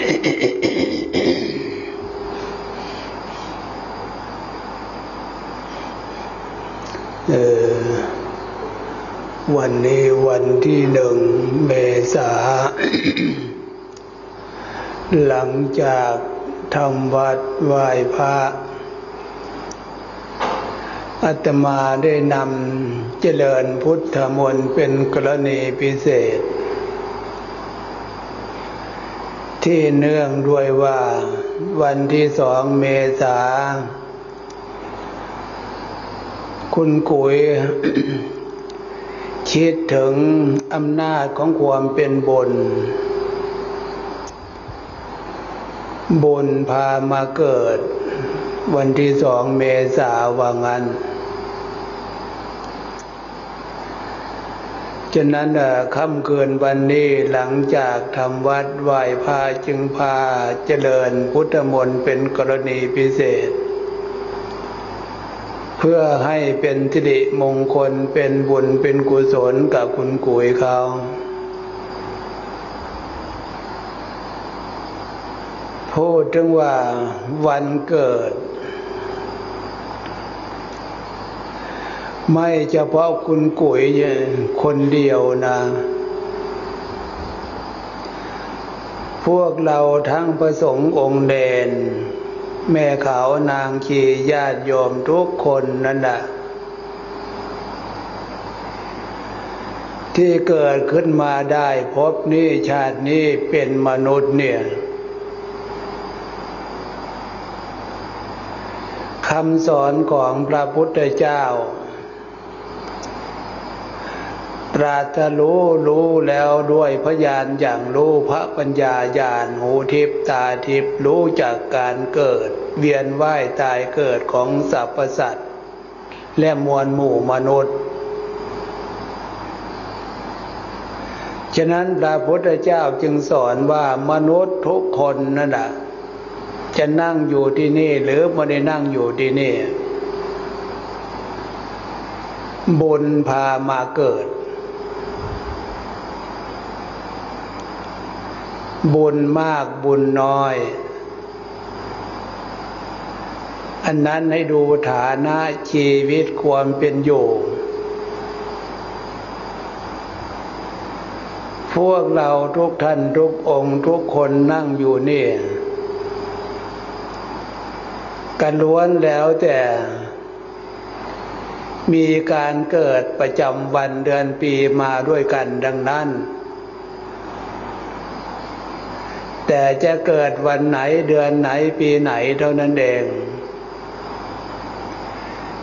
วันนี้วันที่หนึ่งเมษา หลังจากทำวัดไหว้พระอาตมาได้นำเจริญพุทธมนต์เป็นกรณีพิเศษ ที่เนื่องด้วยว่า วันที่สองเมษา คุณกุยคิดถึงอำนาจของความเป็นบุญบุญพามาเกิด วันที่สองเมษาว่างั้น ฉะนั้นค่ำเกินวันนี้หลังจากทำวัดไหว้พาจึงพาเจริญพุทธมนต์เป็นกรณีพิเศษ เพื่อให้เป็นทิริมงคลเป็นบุญเป็นกุศลกับคุณกุยเขาพูดถึงว่าวันเกิด ไม่เฉพาะคุณกุยคนเดียวนะ พวกเราทั้งประสงค์องค์เดน แม่ขาวนางขีญาติโยมทุกคนนั่นแหละที่เกิดขึ้นมาได้พบนี้ชาตินี้เป็นมนุษย์เนี่ยคำสอนของพระพุทธเจ้า ตรัสรู้รู้แล้วด้วยพยานอย่างรู้พระปัญญาญาณหูทิพตาทิพรู้จากการเกิด เวียนว่ายตายเกิดของสรรพสัตว์และมวลหมู่มนุษย์ ฉะนั้นพระพุทธเจ้าจึงสอนว่ามนุษย์ทุกคนนั่นแหละจะนั่งอยู่ที่นี่หรือไม่ได้นั่งอยู่ที่นี่บุญพามาเกิด บุญมากบุญน้อย อันนั้นให้ดูฐานะชีวิตความเป็นอยู่ พวกเราทุกท่านทุกองค์ทุกคนนั่งอยู่นี่กันล้วนแล้วแต่มีการเกิดประจำวันเดือนปีมาด้วยกันดังนั้น แต่จะเกิดวันไหนเดือนไหนปีไหนเท่านั้นเอง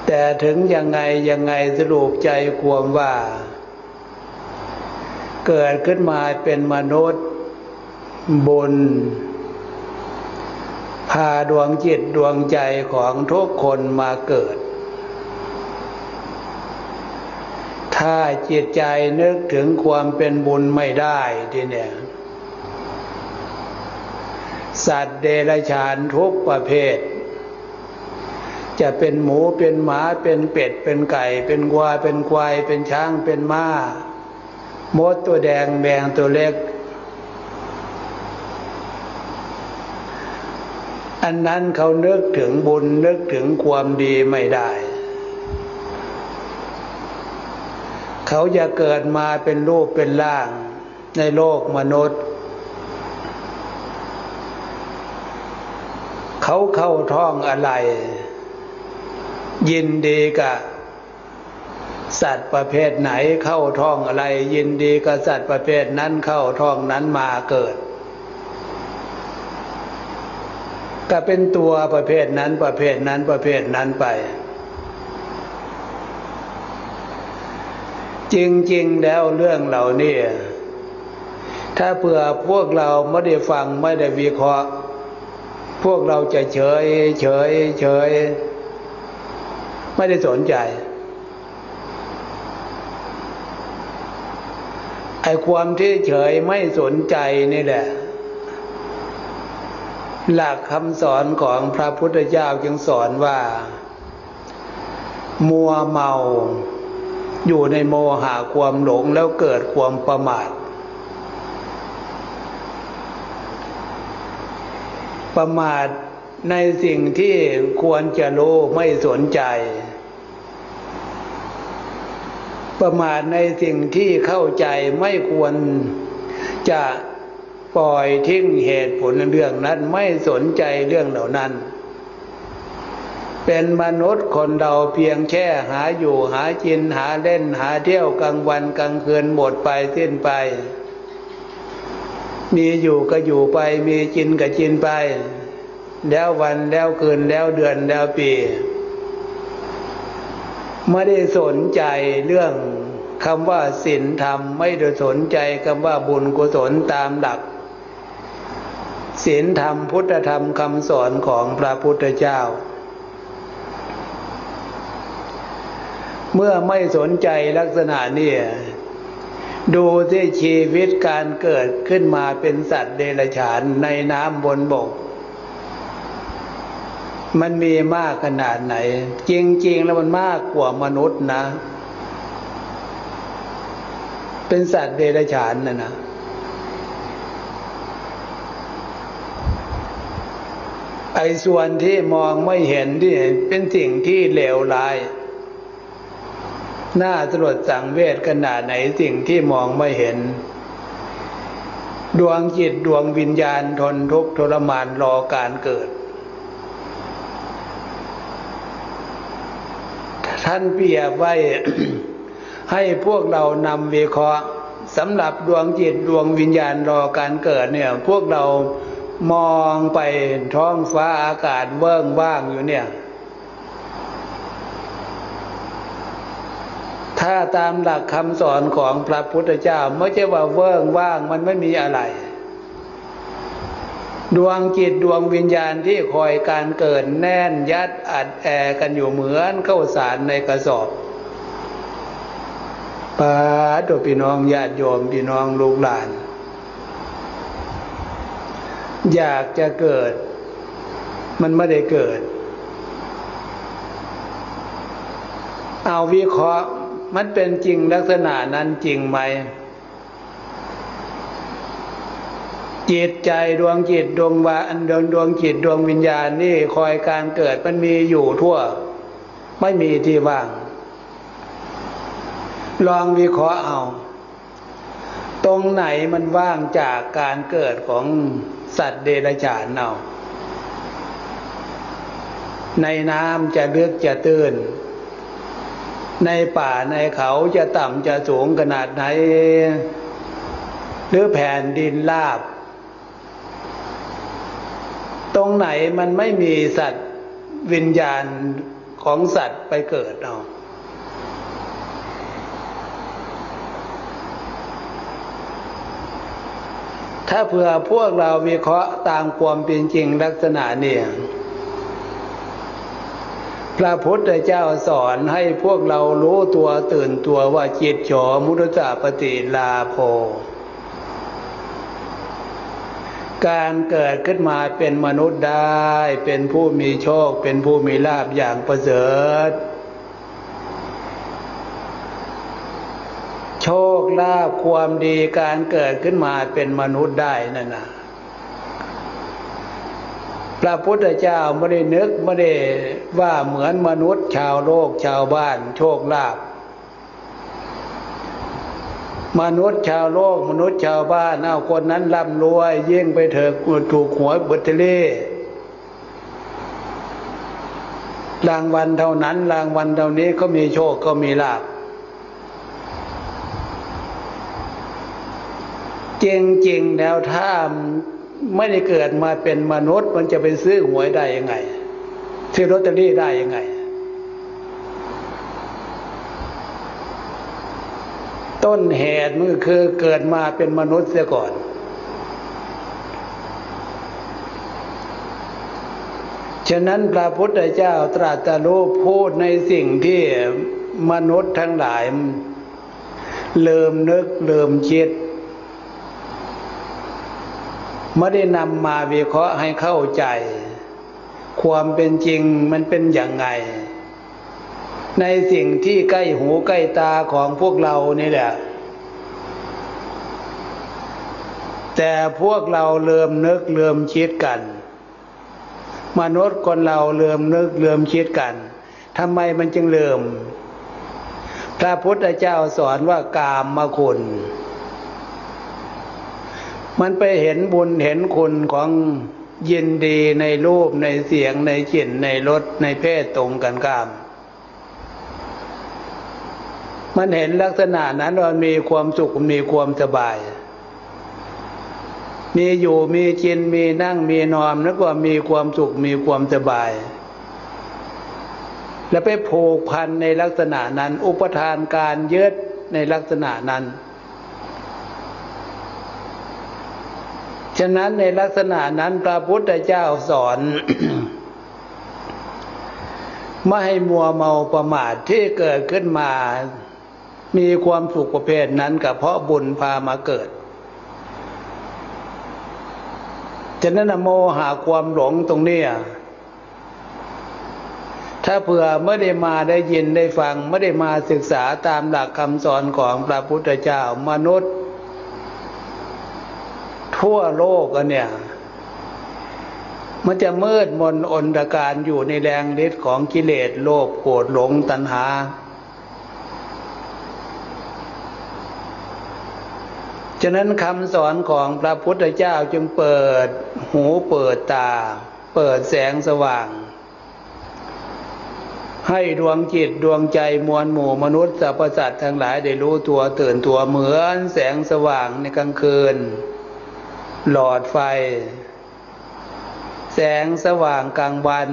แต่ถึงยังไงยังไงสรุปใจความว่า เกิดขึ้นมาเป็นมนุษย์บุญพาดวงจิตดวงใจของทุกคนมาเกิด ถ้าจิตใจนึกถึงความเป็นบุญไม่ได้ทีเนี่ย สัตว์เดรัจฉานทุกประเภท จะเป็นหมูเป็นหมาเป็นเป็ดเป็นไก่ เป็นวัวเป็นควายเป็นช้างเป็นม้ามดตัวแดงแบงตัวเล็ก อันนั้นเขานึกถึงบุญนึกถึงความดีไม่ได้เขาจะเกิดมาเป็นรูปเป็นร่างในโลกมนุษย์ เขาเข้าท้องอะไร ยินดีกับสัตว์ประเภทไหนเข้าท้องอะไร ยินดีกับสัตว์ประเภทนั้นเข้าท้องนั้นมาเกิด ก็เป็นตัวประเภทนั้นประเภทนั้นประเภทนั้นไป จริง ๆ แล้วเรื่องเหล่านี้ถ้าเผื่อพวกเราไม่ได้ฟังไม่ได้วิเคราะห์ พวกเราจะเฉยเฉยเฉย ไม่ได้สนใจไอ้ความที่เฉยไม่สนใจนี่แหละ หลักคำสอนของพระพุทธเจ้าจึงสอนว่า มัวเมาอยู่ในโมหะความหลงแล้วเกิดความประมาท ประมาทในสิ่งที่ควรจะรู้ไม่สนใจ ประมาทในสิ่งที่เข้าใจไม่ควรจะปล่อยทิ้งเหตุผลเรื่องนั้นไม่สนใจเรื่องเหล่านั้น เป็นมนุษย์คนเราเพียงแค่หาอยู่หากินหาเล่นหาเที่ยวกลางวันกลางคืนหมดไปสิ้นไป มีอยู่ก็อยู่ไป มีกินก็กินไป แล้ววันแล้วคืนแล้วเดือนแล้วปีไม่ได้สนใจเรื่องคำว่าศีลธรรม ไม่ได้สนใจคำว่าบุญกุศลตามหลักศีลธรรมพุทธธรรมคำสอนของพระพุทธเจ้า เมื่อไม่สนใจลักษณะนี้ ดูที่ชีวิตการเกิดขึ้นมาเป็นสัตว์เดรัจฉานในน้ำบนบก มันมีมากขนาดไหน จริง ๆ แล้วมันมากกว่ามนุษย์นะ เป็นสัตว์เดรัจฉานนะนะไอ้ส่วนที่มองไม่เห็นที่เป็นสิ่งที่เลวร้าย น่าสลดสังเวชขนาดไหนสิ่งที่มองไม่เห็น ดวงจิตดวงวิญญาณทนทุกข์ทรมานรอการเกิด ท่านเปรียบไว้ ให้พวกเรานำวิเคราะห์สำหรับดวงจิตดวงวิญญาณรอการเกิดเนี่ย พวกเรามองไปท้องฟ้าอากาศเบิ่งบ้างอยู่เนี่ย ถ้าตามหลักคำสอนของพระพุทธเจ้าไม่ใช่ว่าเวิ้งว่างมันไม่มีอะไร ดวงจิตดวงวิญญาณที่คอยการเกิดแน่นยัดอัดแอกันอยู่เหมือนเข้าสารในกระสอบปาตัวพี่น้องญาติโยมพี่น้องลูกหลาน อยากจะเกิด มันไม่ได้เกิด เอาวิเคราะห์ มันเป็นจริงลักษณะนั้นจริงไหม จิตใจดวงจิตดวงวาอันดวงดวงจิตดวงวิญญาณนี่คอยการเกิดมันมีอยู่ทั่ว ไม่มีที่ว่าง ลองวิเคราะห์เอา ตรงไหนมันว่างจากการเกิดของสัตว์เดรัจฉานเอาในน้ำจะเลึกจะตื้น ในป่าในเขาจะต่ำจะสูงขนาดไหน หรือแผ่นดินลาบ ตรงไหนมันไม่มีสัตว์วิญญาณของสัตว์ไปเกิดเอาถ้าเผื่อพวกเราวิเคราะห์ตามความเป็นจริงลักษณะเนี่ย พระพุทธเจ้าสอนให้พวกเรารู้ตัวตื่นตัวว่าจิตโฉมุตตะปฏิลาโภการเกิดขึ้นมาเป็นมนุษย์ได้ เป็นผู้มีโชค เป็นผู้มีลาภอย่างประเสริฐ โชคลาภความดีการเกิดขึ้นมาเป็นมนุษย์ได้นั่นนะ พระพุทธเจ้าไม่ได้นึกไม่ได้ว่าเหมือนมนุษย์ ชาวโลกชาวบ้านโชคลาภมนุษย์ชาวโลกมนุษย์ชาวบ้านเอาคนนั้นร่ำรวยยิ่งไปเถอะถูกหวยบุตรเล่รางวัลเท่านั้นรางวัลเท่านี้ก็มีโชคก็มีลาภจริงๆแล้วถ้า ไม่ได้เกิดมาเป็นมนุษย์มันจะไปซื้อหวยได้ยังไง ซื้อลอตเตอรี่ได้ยังไง ต้นเหตุมันคือเกิดมาเป็นมนุษย์เสียก่อน ฉะนั้นพระพุทธเจ้าตรัสรู้พูดในสิ่งที่มนุษย์ทั้งหลาย เลิมนึกเลิมคิด ไม่ได้นำมาวิเคราะห์ให้เข้าใจ ความเป็นจริงมันเป็นอย่างไง ในสิ่งที่ใกล้หูใกล้ตาของพวกเรานี่แหละ แต่พวกเราเริ่มนึกเริ่มคิดกัน มนุษย์คนเราเลื่อมนึกเลื่อมคิดกันทำไมมันจึงเลื่อมพระพุทธเจ้าสอนว่ากามมาคุณ มันไปเห็นบุญเห็นคุณของยินดีในรูปในเสียงในกลิ่นในรสในเพศตรงกันข้าม มันเห็นลักษณะนั้นว่ามีความสุขมีความสบาย มีอยู่มีกินมีนั่งมีนอนแล้วก็มีความสุขมีความสบาย แล้วไปผูกพันในลักษณะนั้น อุปทานการยึดในลักษณะนั้น ฉะนั้นในลักษณะนั้นพระพุทธเจ้าสอนไม่ให้มัวเมาประมาทที่เกิดขึ้นมา มีความสุขประเภทนั้นกับเพราะบุญพามาเกิดฉะนั้นโมหาความหลงตรงนี้ถ้าเผื่อไม่ได้มาได้ยินได้ฟัง ไม่ได้มาศึกษาตามหลักคำสอนของพระพุทธเจ้ามนุษย์ ทั่วโลกอันเนี่ย มันจะมืดมนอนตการอยู่ในแรงฤทธิ์ของกิเลสโลภโกรธหลงตัณหา ฉะนั้นคำสอนของพระพุทธเจ้าจึงเปิดหูเปิดตา เปิดแสงสว่าง ให้ดวงจิตดวงใจมวลหมู่มนุษย์สรรพสัตว์ทั้งหลายได้รู้ตัวตื่นตัวเหมือนแสงสว่างในกลางคืน หลอดไฟ แสงสว่างกลางวัน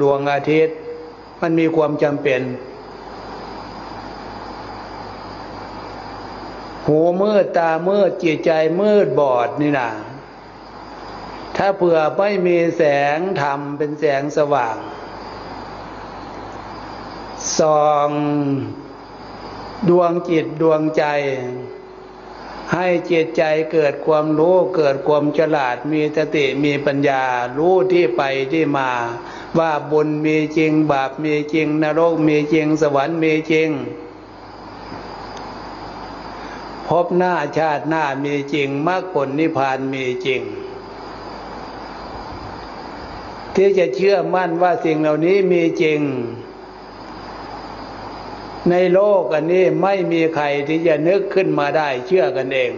ดวงอาทิตย์ มันมีความจำเป็น หูมืดตามืดจิตใจมืดบอดนี่นะถ้าเผื่อไม่มีแสงธรรมเป็นแสงสว่างส่องดวงจิตดวงใจ ให้จิตใจเกิดความรู้เกิดความฉลาดมีสติมีปัญญา รู้ที่ไปที่มา ว่าบุญมีจริง บาปมีจริง นรกมีจริง สวรรค์มีจริง พบหน้าชาติหน้ามีจริงมรรคผลนิพพานมีจริง ที่จะเชื่อมั่นว่าสิ่งเหล่านี้มีจริง ในโลกอันนี้ไม่มีใครที่จะนึกขึ้นมาได้เชื่อกันเอง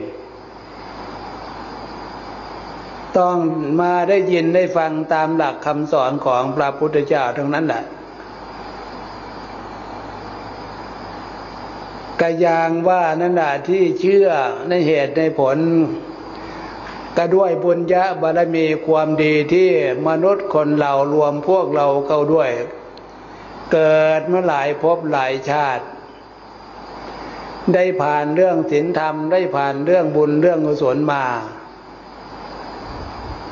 ต้องมาได้ยินได้ฟังตามหลักคำสอนของพระพุทธเจ้าทั้งนั้นแหละกระยางว่านั่นแหะที่เชื่อในเหตุในผล ก็ด้วยบุญญาบารมีความดีที่มนุษย์คนเรารวมพวกเราเข้าด้วย เกิดมาหลายภพหลายชาติ ได้ผ่านเรื่องศีลธรรม ได้ผ่านเรื่องบุญเรื่องกุศลมา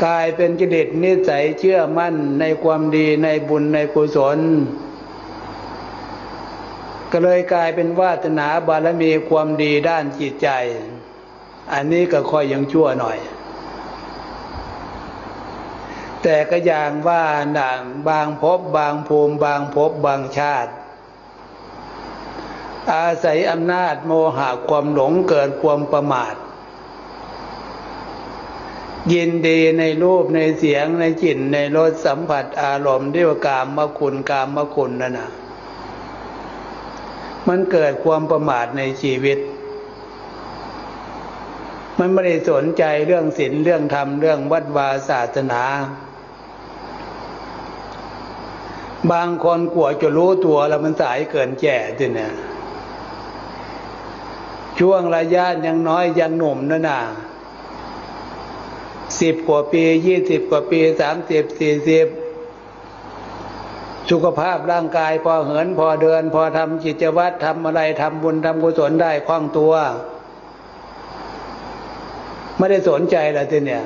กลายเป็นกิเลสนิสัยเชื่อมั่นในความดีในบุญในกุศล ก็เลยกลายเป็นวาสนาบารมีความดีด้านจิตใจ อันนี้ก็ค่อยยังชั่วหน่อย แต่ก็อย่างว่าหน่งบางพบบางภูมิบางพบบางชาติ อาศัยอำนาจโมหะความหลงเกิดความประมาท ยินดีในรูปในเสียงในจิตในรสสัมผัสอารมณ์ที่ว่ากามมคุณกามมคุณนั่นนะมันเกิดความประมาทในชีวิต มันไม่ได้สนใจเรื่องศีลเรื่องธรรม เรื่องวัดวาศาสนา บางคนกลัวจะรู้ตัวแล้วมันสายเกินแก่ทีเนี่ยช่วงระยะยังน้อยยังหนุ่มนั่นน่ะสิบกว่าปียี่สิบกว่าปีสามสิบสี่สิบสุขภาพร่างกายพอเหินพอเดิน พอทำจิตวัตรทำอะไรทำบุญทำกุศลได้คล่องตัว ไม่ได้สนใจละทีเนี่ย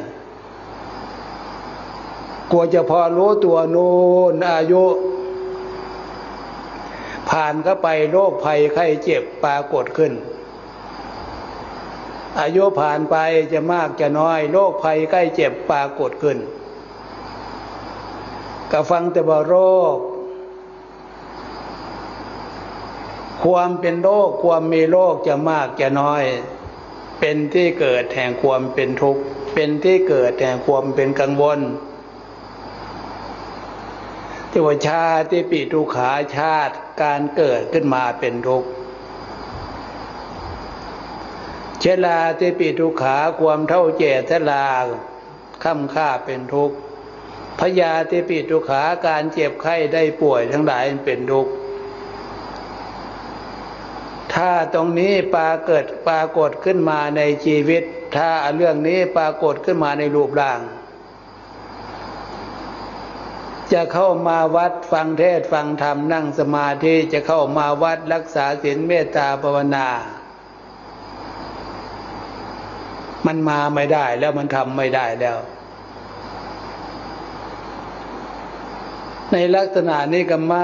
กลัวจะพอรู้ตัวนูนอายุ ผ่านก็ไปโรคภัยไข้เจ็บปรากฏขึ้น อายุผ่านไปจะมากจะน้อยโรคภัยใกล้เจ็บปรากฏขึ้นก็ฟังแต่ว่าโรค ความเป็นโรคความมีโรคจะมากจะน้อย เป็นที่เกิดแห่งความเป็นทุกข์ เป็นที่เกิดแห่งความเป็นกังวล ที่ว่าชาติปิทุขาชาติการเกิดขึ้นมาเป็นทุกข์เชลาติปิทุขาความเท่าเจตลาค่ำค่าเป็นทุกข์พยาติปิทุขาการเจ็บไข้ได้ป่วยทั้งหลายเป็นทุกข์ถ้าตรงนี้ปราเกิดปรากฏขึ้นมาในชีวิต ถ้าเรื่องนี้ปรากฏขึ้นมาในรูปร่าง จะเข้ามาวัดฟังเทศฟังธรรมนั่งสมาธิจะเข้ามาวัดรักษาศีลเมตตาภาวนา มันมาไม่ได้แล้วมันทำไม่ได้แล้ว ในลักษณะนี้ก็ม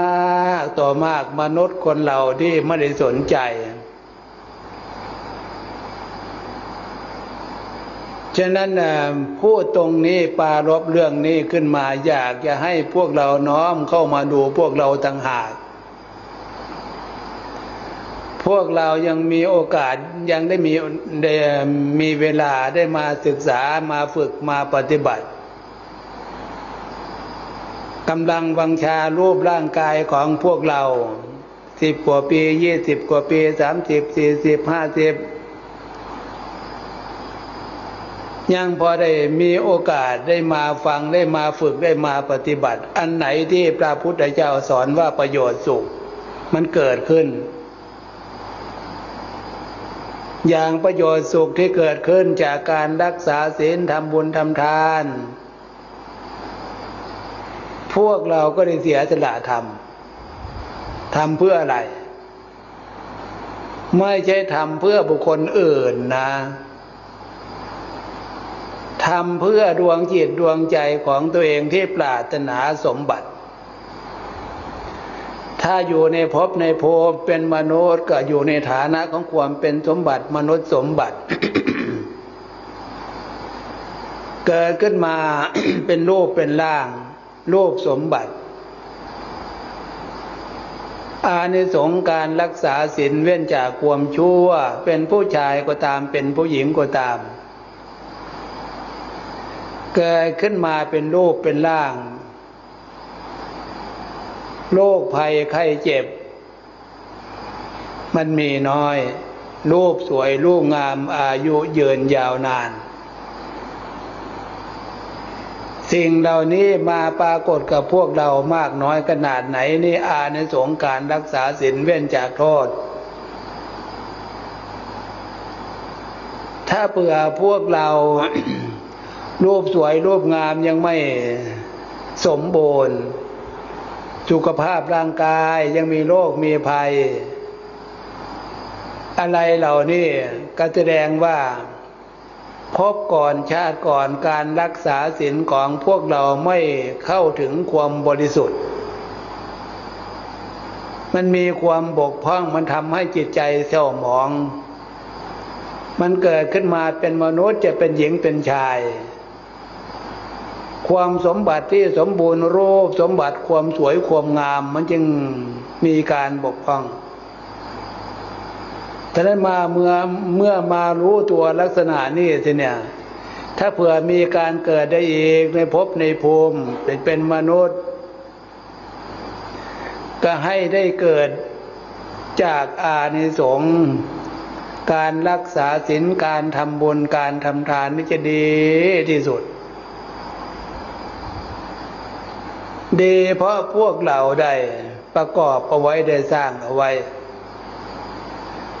ากต่อมากมนุษย์คนเราที่ไม่ได้สนใจ ฉะนั้นพูดตรงนี้ปารบเรื่องนี้ขึ้นมาอยากจะให้พวกเราน้อมเข้ามาดูพวกเราต่างหาก พวกเรายังมีโอกาสยังได้มีมีเวลาได้มาศึกษามาฝึกมาปฏิบัติกำลังวังชารูปร่างกายของพวกเราสิบกว่าปียี่สิบกว่าปีสามสิบสี่สิบห้าสิบ ยังพอได้มีโอกาสได้มาฟังได้มาฝึกได้มาปฏิบัติ อันไหนที่พระพุทธเจ้าสอนว่าประโยชน์สุข มันเกิดขึ้น อย่างประโยชน์สุขที่เกิดขึ้นจากการรักษาศีลทำบุญทำทาน พวกเราก็ได้เสียสละทำทำเพื่ออะไร ไม่ใช่ทำเพื่อบุคคลอื่นนะ ทำเพื่อดวงจิตดวงใจของตัวเองที่ปรารถนาสมบัติ ถ้าอยู่ในภพในภพเป็นมนุษย์ก็อยู่ในฐานะของความเป็นสมบัติมนุษย์สมบัติ เกิดขึ้นมาเป็นรูปเป็นร่างรูปสมบัติ อานิสงส์การรักษาศีลเว้นจากความชั่ว เป็นผู้ชายก็ตามเป็นผู้หญิงก็ตาม เกิดขึ้นมาเป็นรูปเป็นร่างโรคภัยไข้เจ็บ มันมีน้อย รูปสวยรูปงามอายุยืนยาวนาน สิ่งเหล่านี้มาปรากฏกับพวกเรามากน้อยขนาดไหนนี่อาในสงการรักษาศีลเว้นจากโทษ ถ้าเผื่อพวกเรา รูปสวยรูปงามยังไม่สมบูรณ์ สุขภาพร่างกายยังมีโรคมีภัย อะไรเหล่านี้ก็แสดงว่า พบก่อนชาติก่อนการรักษาศีลของพวกเราไม่เข้าถึงความบริสุทธิ์ มันมีความบกพร่องมันทำให้จิตใจเศร้าหมอง มันเกิดขึ้นมาเป็นมนุษย์จะเป็นหญิงเป็นชาย ความสมบัติที่สมบูรณ์รูปสมบัติความสวยความงาม มันจึงมีการบกพร่องฉะนั้นมาเมื่อเมื่อมารู้ตัวลักษณะนี้สิเนี่ย ถ้าเผื่อมีการเกิดได้อีกในภพในภูมิเป็นเป็นมนุษย์ ก็ให้ได้เกิดจากอานิสงส์การรักษาศีลการทำบุญการทำทานนี่จะดีที่สุด ดีเพราะพวกเราได้ประกอบเอาไว้ได้สร้างเอาไว้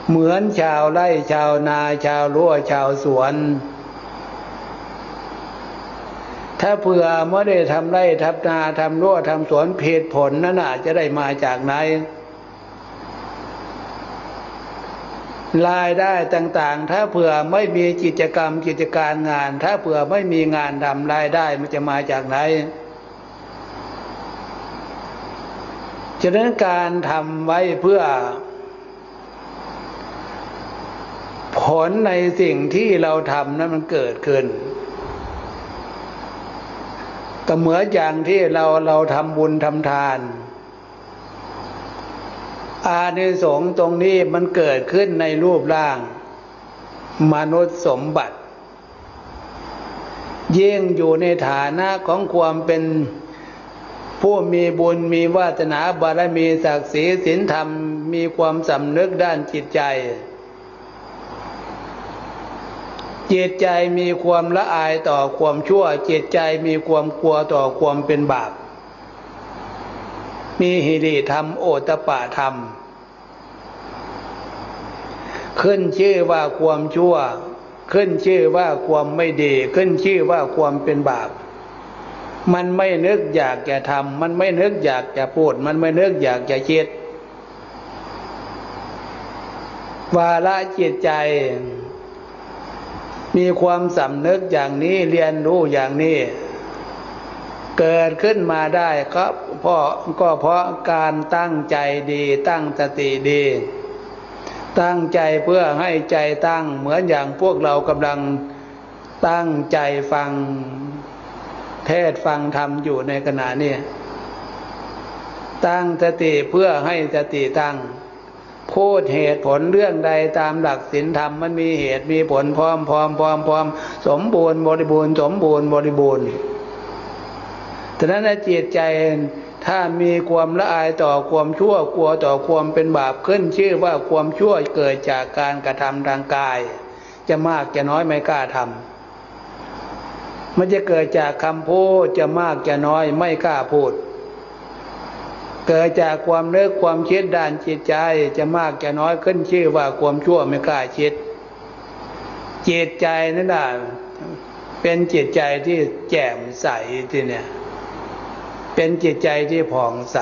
เหมือนชาวไร่ชาวนาชาวรั้วชาวสวน ถ้าเผื่อไม่ได้ทำไร่ทำนาทำรั้วทำสวนเพศผลนั่นอาจจะได้มาจากไหนรายได้ต่างๆ ถ้าเผื่อไม่มีกิจกรรมกิจการงาน ถ้าเผื่อไม่มีงานทำรายได้มันจะมาจากไหน ฉะนั้นการทำไว้เพื่อ ผลในสิ่งที่เราทำนั้นมันเกิดขึ้น ก็เหมือนอย่างที่เราเราทำบุญทำทาน อานิสงส์ตรงนี้มันเกิดขึ้นในรูปร่าง มนุษย์สมบัติ เยิ่งอยู่ในฐานะของความเป็น ผู้มีบุญมีวาสนาบารมีศักดิ์ศรีศีลธรรม มีความสำนึกด้านจิตใจ จิตใจมีความละอายต่อความชั่ว จิตใจมีความกลัวต่อความเป็นบาป มีหิริธรรมโอตปะธรรม ขึ้นชื่อว่าความชั่ว ขึ้นชื่อว่าความไม่ดี ขึ้นชื่อว่าความเป็นบาป มันไม่นึกอยากจะทำมันไม่นึกอยากจะพูด มันไม่นึกอยากจะคิด วาระจิตใจ มีความสำนึกอย่างนี้เรียนรู้อย่างนี้ เกิดขึ้นมาได้ครับเพราะก็เพราะการตั้งใจดีตั้งสติดี ตั้งใจเพื่อให้ใจตั้งเหมือนอย่างพวกเรากำลังตั้งใจฟัง เทศฟังธรรมอยู่ในขณะนี้ตั้งสติเพื่อให้สติตั้ง พูดเหตุผลเรื่องใดตามหลักศีลธรรมมันมีเหตุมีผลพร้อมพร้อมพร้อมพร้อมสมบูรณ์บริบูรณ์สมบูรณ์บริบูรณ์ฉะนั้นจิตใจถ้ามีความละอายต่อความชั่วกลัวต่อความเป็นบาปขึ้นชื่อว่าความชั่วเกิดจากการกระทำทางกาย จะมากจะน้อยไม่กล้าทำ มันจะเกิดจากคำพูดจะมากจะน้อยไม่กล้าพูด เกิดจากความเลิกความคิดด้านจิตใจจะมากจะน้อยขึ้นชื่อว่าความชั่วไม่กล้าคิดจิตใจนั่นแหละเป็นจิตใจที่แจ่มใสที่เนี่ย เป็นจิตใจที่ผ่องใส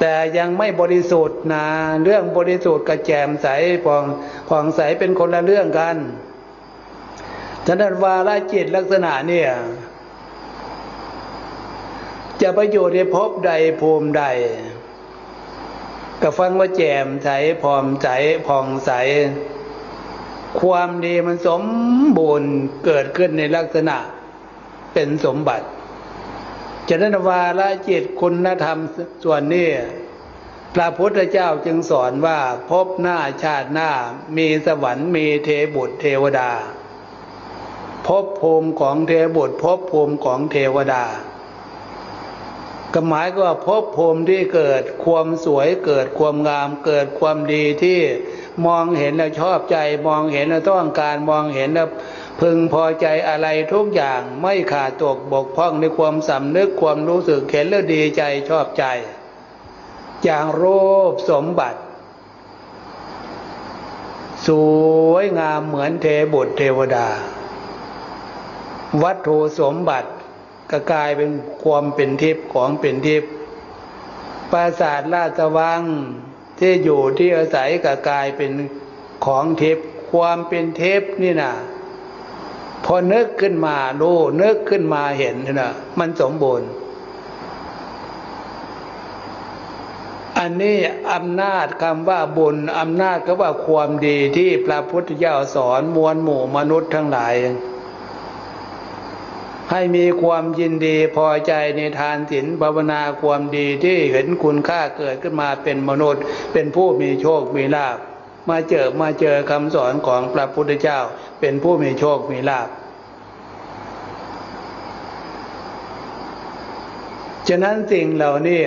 แต่ยังไม่บริสุทธิ์นะเรื่องบริสุทธิ์กับแจ่มใสผ่องผ่องใสเป็นคนละเรื่องกัน ฉะนั้นวาระจิตลักษณะเนี่ย จะประโยชน์ในภพใดภูมิใดก็ฟังว่าแจ่มใสพร้อมใสผ่องใส ความดีมันสมบูรณ์เกิดขึ้นในลักษณะเป็นสมบัติฉะนั้นวาระจิตคุณธรรมส่วนนี้พระพุทธเจ้าจึงสอนว่าพบหน้าชาติหน้ามีสวรรค์มีเทบุตรเทวดา ภพภูมิของเทวบุตรภพภูมิของเทวดาก็หมายก็ว่าภพภูมิที่เกิดความสวยเกิดความงาม เกิดความดีที่มองเห็นแล้วชอบใจมองเห็นแล้วต้องการมองเห็นแล้วพึงพอใจอะไรทุกอย่างไม่ขาดตกบกพร่องในความสำนึกความรู้สึกเห็นแล้วดีใจชอบใจ อย่างรูปสมบัติ สวยงามเหมือนเทบุตรเทวดา วัตถุสมบัติก็กลายเป็นความเป็นทิพย์ของเป็นทิพย์ปราสาทราชวังที่อยู่ที่อาศัยก็กลายเป็นของทิพย์ความเป็นทิพย์นี่นะพอนึกขึ้นมาดูนึกขึ้นมาเห็นนะมันสมบูรณ์ อันนี้อำนาจคำว่าบุญอำนาจก็ว่าความดีที่พระพุทธเจ้าสอนมวลหมู่มนุษย์ทั้งหลาย ให้มีความยินดีพอใจในทานศีลภาวนาความดีที่เห็นคุณค่าเกิดขึ้นมาเป็นมนุษย์ เป็นผู้มีโชคมีลาภมาเจอมาเจอคำสอนของพระพุทธเจ้า เป็นผู้มีโชคมีลาภฉะนั้นสิ่งเหล่านี้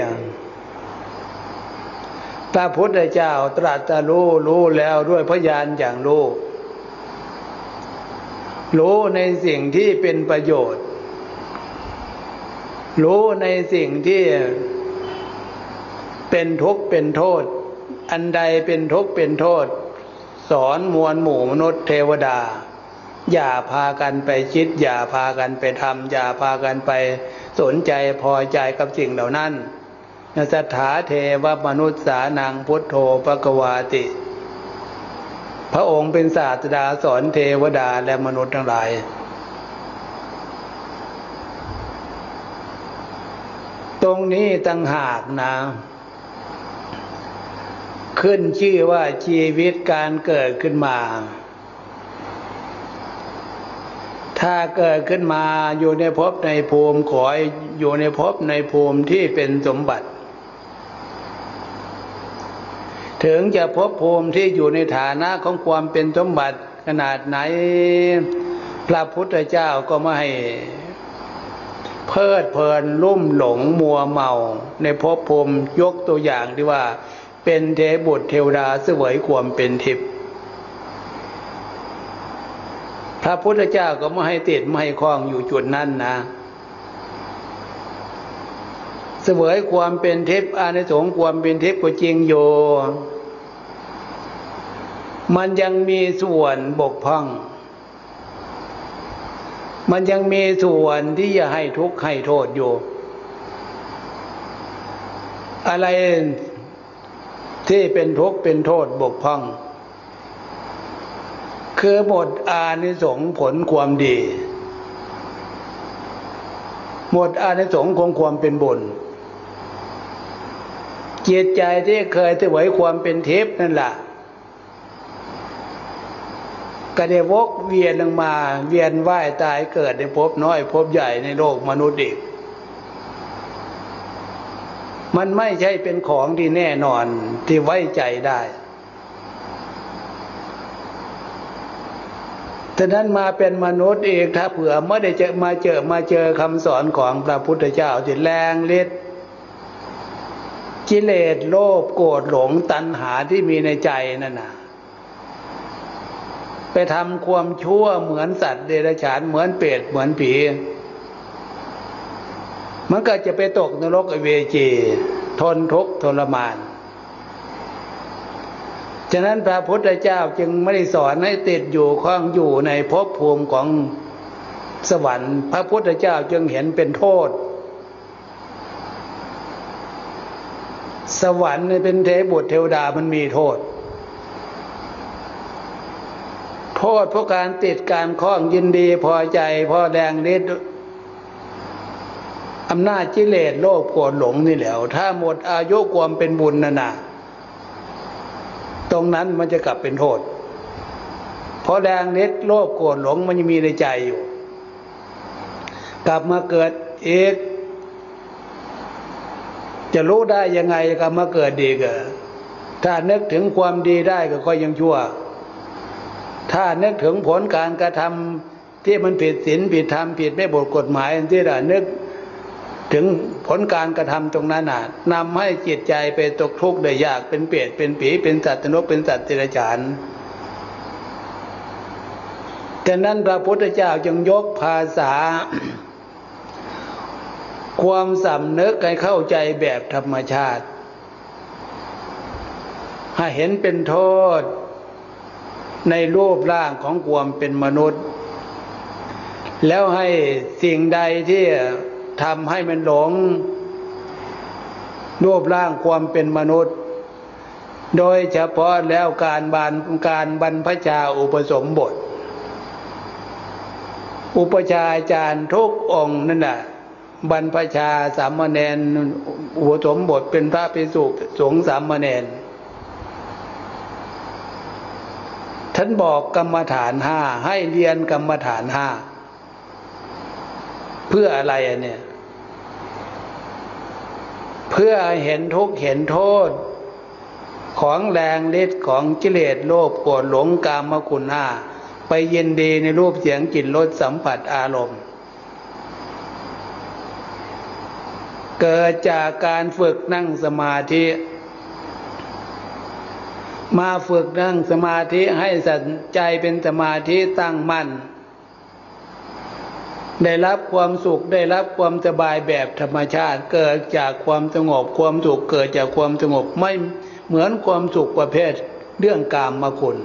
พระพุทธเจ้าตรัสรู้รู้แล้วด้วยพยานอย่างรู้รู้ในสิ่งที่เป็นประโยชน์ รู้ในสิ่งที่เป็นทุกข์เป็นโทษ อันใดเป็นทุกข์เป็นโทษ สอนมวลหมู่มนุษย์เทวดา อย่าพากันไปคิด อย่าพากันไปทำอย่าพากันไปสนใจพอใจกับสิ่งเหล่านั้นสถาเทวมนุษย์สานังพุทโธปกวาติ พระองค์เป็นศาสดาสอนเทวดาและมนุษย์ทั้งหลาย รงนี้ตั้งหากนะขึ้นชื่อว่าชีวิตการเกิดขึ้นมา ถ้าเกิดขึ้นมาอยู่ในภพในภูมิขอยอยู่ในภพในภูมิที่เป็นสมบัติ ถึงจะพบภูมิที่อยู่ในฐานะของความเป็นสมบัติขนาดไหน พระพุทธเจ้าก็ไม่ให้ เพลิดเพลินลุ่มหลงมัวเมา ในภพภูมิยกตัวอย่างที่ว่า เป็นเทบุตรเทวดาเสวยความเป็นทิพย์พระพุทธเจ้าก็ไม่ให้ติดไม่ให้คล้องอยู่จุดนั้นนะเสวยความเป็นทิพย์อานิสงส์ความเป็นทิพย์ก็จริงโยมันยังมีส่วนบกพร่อง มันยังมีส่วนที่จะให้ทุกข์ให้โทษอยู่ อะไรที่เป็นทุกข์เป็นโทษบกพร่อง คือหมดอานิสงส์ผลความดี หมดอานิสงส์ของความเป็นบุญจิตใจที่เคยถวายความเป็นเทพนั่นแหละ ก็ได้วกเวียนลงมา เวียนว่ายตายเกิดในภพน้อยภพใหญ่ในโลกมนุษย์อีก มันไม่ใช่เป็นของที่แน่นอนที่ไว้ใจได้ฉะนั้นมาเป็นมนุษย์เองถ้าเผื่อไม่ได้เจอมาเจอมาเจอคำสอนของพระพุทธเจ้าที่แรงเล็ดกิเลสโลภโกรธหลงตัณหาที่มีในใจนั่นน่ะ ไปทำความชั่วเหมือนสัตว์เดรัจฉานเหมือนเปรตเหมือนผี มันก็จะไปตกนรกอเวจีทนทุกข์ทรมานฉะนั้นพระพุทธเจ้าจึงไม่ได้สอนให้ติดอยู่คล้องอยู่ในภพภูมิของสวรรค์ พระพุทธเจ้าจึงเห็นเป็นโทษ สวรรค์เป็นเทบุตรเทวดามันมีโทษ โทษเพราะการติดการคล้องยินดีพอใจพอแรงฤทธิ์อำนาจจิเลสโลภโกรธหลงนี่แหละถ้าหมดอายุความเป็นบุญน่ะนะตรงนั้นมันจะกลับเป็นโทษ เพราะแรงเน็ดโลภโกรธหลงมันยังมีในใจอยู่ กลับมาเกิดเอกจะรู้ได้ยังไงกลับมาเกิดดีก็ถ้านึกถึงความดีได้ก็ค่อยยังชั่ว ถ้านึกถึงผลการกระทำที่มันผิดศีลผิดธรรมผิดไม่บทกฎหมายที่เรานึกถึงผลการกระทำตรงนั้นน่ะนำให้จิตใจไปตกทุกข์ได้ยากเป็นเปรตเป็นผีเป็นสัตว์นกเป็นสัตว์ติรฉานแต่นั้นพระพุทธเจ้าจึงยกภาษา ความสำนึกให้เข้าใจแบบธรรมชาติ ให้เห็นเป็นโทษ ในรูปร่างของความเป็นมนุษย์ แล้วให้สิ่งใดที่ทำให้มันหลง รูปร่างความเป็นมนุษย์ โดยเฉพาะแล้วการบานการบรรพชาอุปสมบท อุปชาอาจารย์ทุกองนั่นแหละบรรพชาสามเณรอุปสมบทเป็นพระภิกษุสงฆ์สามเณร ท่านบอกกรรมฐานห้าให้เรียนกรรมฐานห้าเพื่ออะไรอะเนี่ย เพื่อเห็นทุกข์เห็นโทษ ของแรงฤทธิ์ของกิเลสโลภโกรธหลงกามคุณห้าไปเย็นดีในรูปเสียงกลิ่นรสสัมผัสอารมณ์ เกิดจากการฝึกนั่งสมาธิ มาฝึกนั่งสมาธิให้สัจใจเป็นสมาธิตั้งมั่น ได้รับความสุขได้รับความสบายแบบธรรมชาติ เกิดจากความสงบความสุขเกิดจากความสงบไม่เหมือนความสุขประเภทเรื่องกามมาคุณ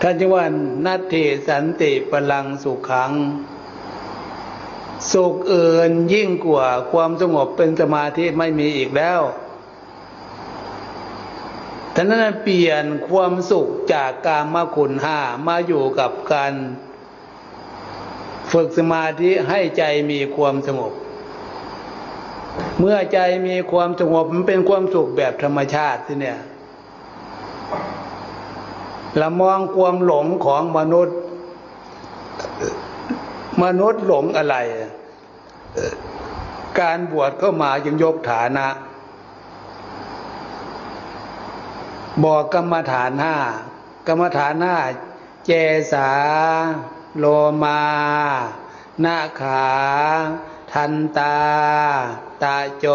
ท่านจึงว่านัตถิสันติพลังสุขขัง สุขเอื่นยิ่งกว่าความสงบเป็นสมาธิไม่มีอีกแล้ว ท่านนั้นเปลี่ยนความสุขจากกามมาคุณห้ามาอยู่กับการฝึกสมาธิให้ใจมีความสงบ เมื่อใจมีความสงบมันเป็นความสุขแบบธรรมชาติที่เนี่ยเรามองความหลงของมนุษย์ มนุษย์หลงอะไร การบวชเข้ามายังยกฐานะ บอกกรรมฐานห้ากรรมฐานห้าเจสา โลมานาขา ทันตา ตาโจ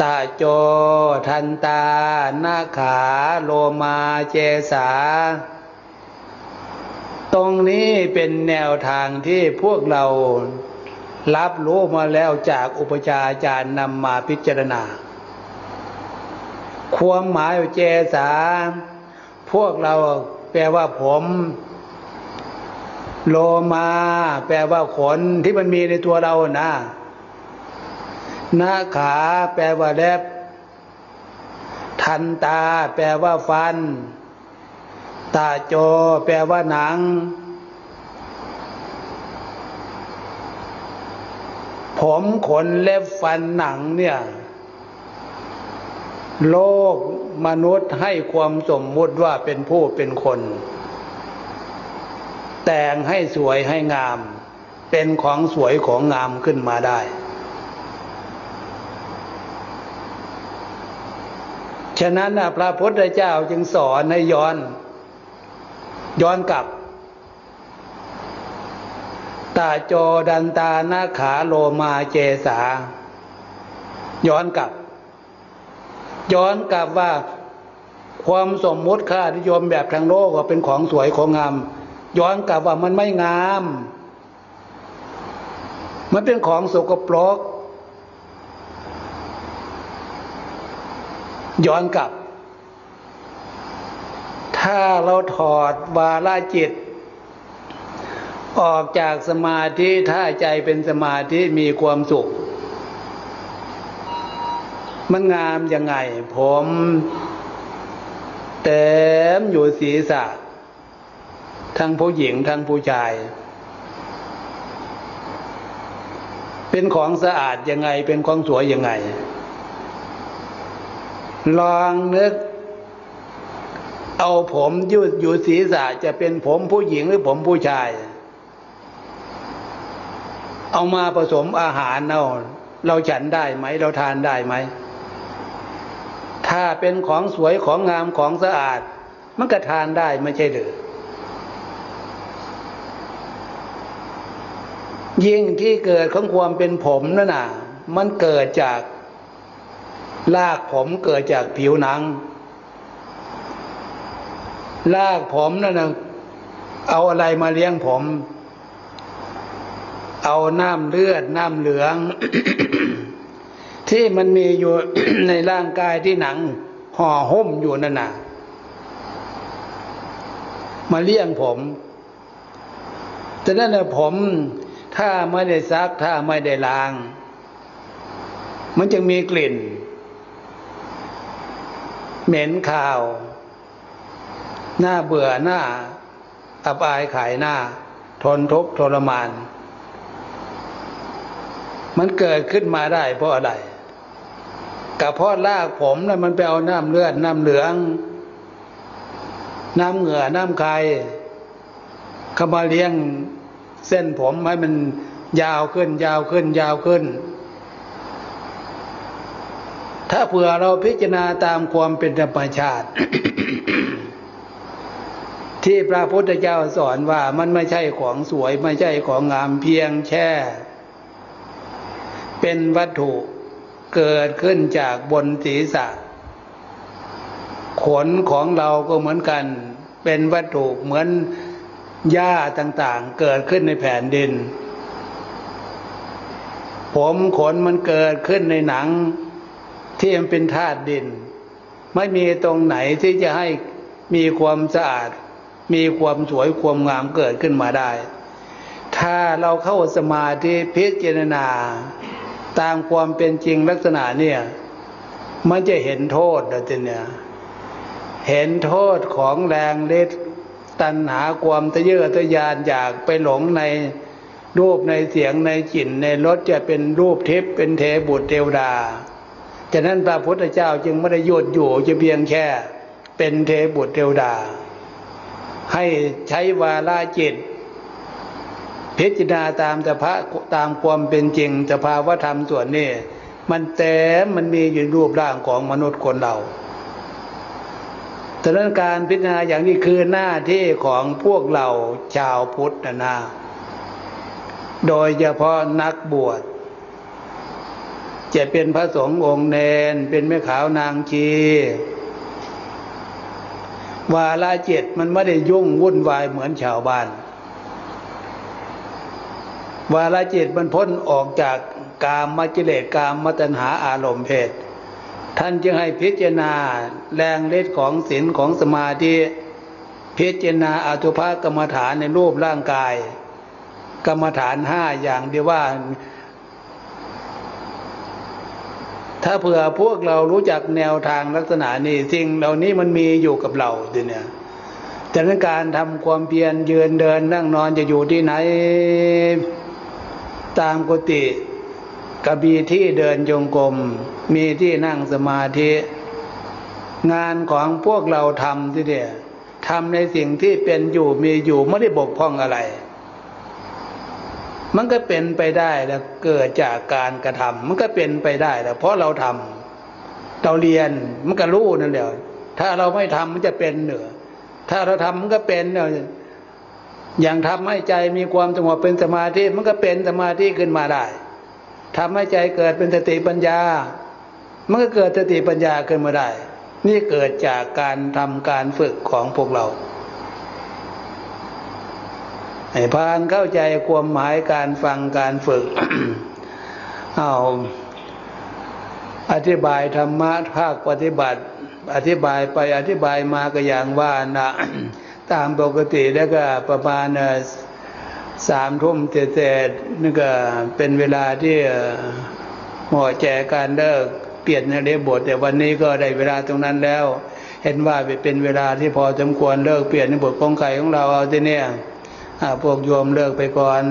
ตาโจ ทันตานาขา โลมาเจสา ตรงนี้เป็นแนวทางที่พวกเรารับรู้มาแล้วจากอุปชาอาจารย์นำมาพิจารณา ความหมายเจสา พวกเราแปลว่าผม โลมา แปลว่าขนที่มันมีในตัวเรานะหน้าขา แปลว่าเล็บ ทันตา แปลว่าฟัน ตาโจ แปลว่าหนัง ผมขนเล็บฟันหนังเนี่ย โลกมนุษย์ให้ความสมมุติว่าเป็นผู้เป็นคน แต่งให้สวยให้งาม เป็นของสวยของงามขึ้นมาได้ ฉะนั้นพระพุทธเจ้าจึงสอนให้ย้อน ย้อนกลับ ตาโจดันตาหน้าขาโลมาเจสา ย้อนกลับ ย้อนกลับว่าความสมมติค่านิยมแบบทางโลกว่าเป็นของสวยของงาม ย้อนกลับว่ามันไม่งาม มันเป็นของสกปรกย้อนกลับ ถ้าเราถอดวาลาจิต ออกจากสมาธิถ้าใจเป็นสมาธิมีความสุข มันงามยังไง ผมเต็มอยู่ศีรษะ ทั้งผู้หญิงทั้งผู้ชาย เป็นของสะอาดยังไง เป็นของสวยยังไง ลองนึก เอาผมยืดอยู่ศีรษะจะเป็นผมผู้หญิงหรือผมผู้ชาย เอามาผสมอาหารเอาเราฉันได้ไหม เราทานได้ไหม ถ้าเป็นของสวยของงามของสะอาด มันก็ทานได้ไม่ใช่หรือยิ่งที่เกิดของความเป็นผมนั่นน่ะ มันเกิดจากลากผมเกิดจากผิวหนัง ลากผมนั่นน่ะเอาอะไรมาเลี้ยงผม เอาน้ำเลือดน้ำเหลือง ที่มันมีอยู่ในร่างกายที่หนังห่อหุ้มอยู่นั่นน่ะมาเลี้ยงผม แต่นั่นแหละผมถ้าไม่ได้ซักถ้าไม่ได้ล้าง มันจะมีกลิ่น เหม็นข่าว หน้าเบื่อหน้า อับอายขายหน้า ทนทุกข์ทรมาน มันเกิดขึ้นมาได้เพราะอะไร กับพ่อลากผมแล้วมันไปเอาน้ำเลือด น้ำเหลือง น้ำเหงื่อ น้ำไข่เข้ามาเลี้ยงเส้นผมให้มันยาวขึ้น ยาวขึ้น ยาวขึ้น ถ้าเผื่อเราพิจารณาตามความเป็นธรรมชาติ ที่พระพุทธเจ้าสอนว่ามันไม่ใช่ของสวย ไม่ใช่ของงามเพียงแค่เป็นวัตถุ เกิดขึ้นจากบนศีรษะ ขนของเราก็เหมือนกัน เป็นวัตถุเหมือนหญ้าต่างๆ เกิดขึ้นในแผ่นดิน ผมขนมันเกิดขึ้นในหนัง ที่มันเป็นธาตุดิน ไม่มีตรงไหนที่จะให้มีความสะอาด มีความสวยความงามเกิดขึ้นมาได้ ถ้าเราเข้าสมาธิพิจารณา ตามความเป็นจริงลักษณะเนี่ย มันจะเห็นโทษนะทีเนี่ย เห็นโทษของแรงเล็ดตัณหาความทะเยอทะยานอยากไปหลงในรูปในเสียงในจิ่นในรสจะเป็นรูปทิพย์เป็นเทบุตรเทวดาฉะนั้นพระพุทธเจ้าจึงไม่ได้หยุดอยู่จะเพียงแค่ เป็นเทบุตรเทวดา ให้ใช้วาลาจิต พิจารณาตามสภาตามความเป็นจริงสภาวธรรมส่วนนี้มันแต่มันมีอยู่รูปร่างของมนุษย์คนเราดังนั้นการพิจารณาอย่างนี้คือหน้าที่ของพวกเราชาวพุทธนะนะโดยเฉพาะนักบวช จะเป็นพระสงฆ์องค์เนน เป็นแม่ขาวนางชีวาลาเจ็ดมันไม่ได้ยุ่งวุ่นวายเหมือนชาวบ้าน วาลาจ็ดมันพ้นออกจากกามมจิเลตกามมตัญหาอารมณ์เพศท่านจึงให้พิจารณาแรงเล็ดของศีลของสมาธิพิจารณาอตุภกรรมฐานในรูปร่างกาย กรรมฐานห้าอย่างเดียวว่า ถ้าเผื่อพวกเรารู้จักแนวทางลักษณะนี้สิ่งเหล่านี้มันมีอยู่กับเราดิเนี่ยดังนั้นการทำความเพียรยืนเดินนั่งนอนจะอยู่ที่ไหน ตามกุฏิกบีที่เดินจงกรมมีที่นั่งสมาธิ งานของพวกเราทำที่เนี่ยทำในสิ่งที่เป็นอยู่มีอยู่ไม่ได้บกพร่องอะไร มันก็เป็นไปได้แล้วเกิดจากการกระทำมันก็เป็นไปได้แล้วเพราะเราทำเราเรียนมันก็รู้นั่นแหละถ้าเราไม่ทำมันจะเป็นเหนือถ้าเราทำมันก็เป็นเนี่ย อย่างทำให้ใจมีความสงบเป็นสมาธิมันก็เป็นสมาธิขึ้นมาได้ทำให้ใจเกิดเป็นสติปัญญา มันก็เกิดสติปัญญาขึ้นมาได้ นี่เกิดจากการทำการฝึกของพวกเราให้พานเข้าใจความหมายการฟังการฝึก เอาอธิบายธรรมะภาคปฏิบัติ อธิบายไปอธิบายมาก็อย่างว่านะ ตามปกติแล้วก็ประมาณสามทุ่มเศษนี่ก็เป็นเวลาที่หมอแจการเลิกเปลี่ยนในเรือบท แต่วันนี้ก็ได้เวลาตรงนั้นแล้ว เห็นว่าเป็นเวลาที่พอสมควรเลิกเปลี่ยนในบทกองไข่ของเราเอาที่เนี่ยพวกโยมเลิกไปก่อน